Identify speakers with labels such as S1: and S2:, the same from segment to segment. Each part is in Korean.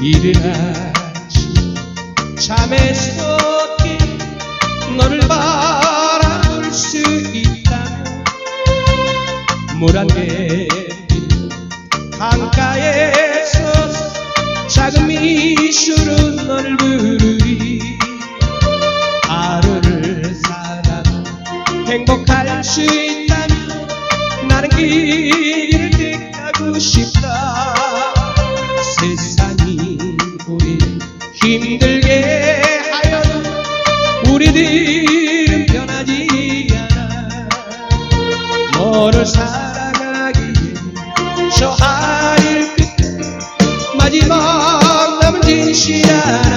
S1: 아침 잠에서 깬 너를 바라볼 수 있다면 물안개 강가에 서서 작은 미소로 너를 부르리. 하루를 살아 행복할 수 있다면 나는 길을 택하고 싶다. 세상이 힘들게 하여도 우리들은 변하지 않아. 너를 사랑하기에 저 하늘 끝에 마지막 남은 진실 하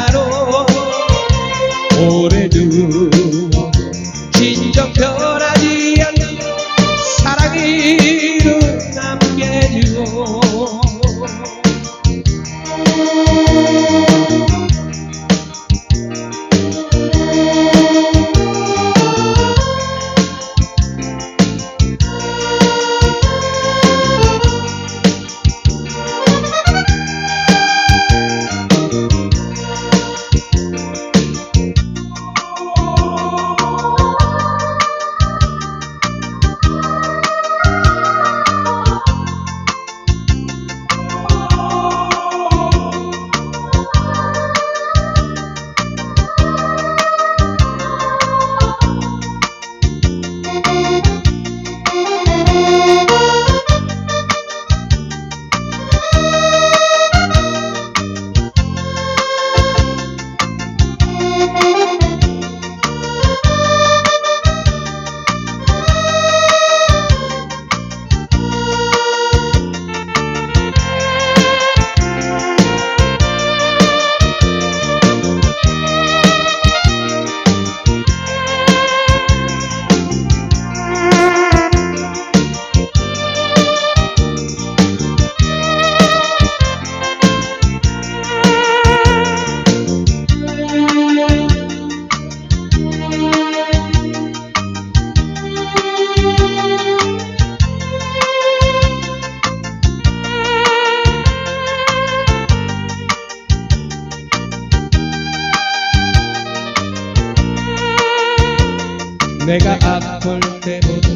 S1: 내가 아플 때보다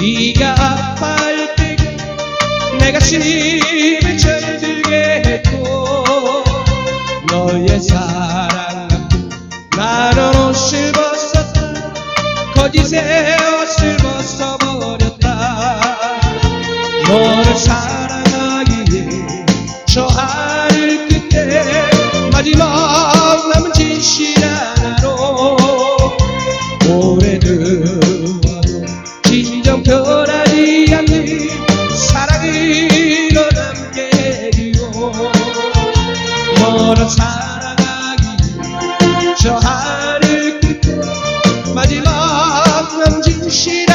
S1: 네가 아파할 때 내가 심을 철들게 했고 너의 사랑 나는 옷을 벗었다. 거짓의 옷을 벗어버렸다. 너를 사랑 너를 사랑하기 저 하늘 끝에 마지막 남진실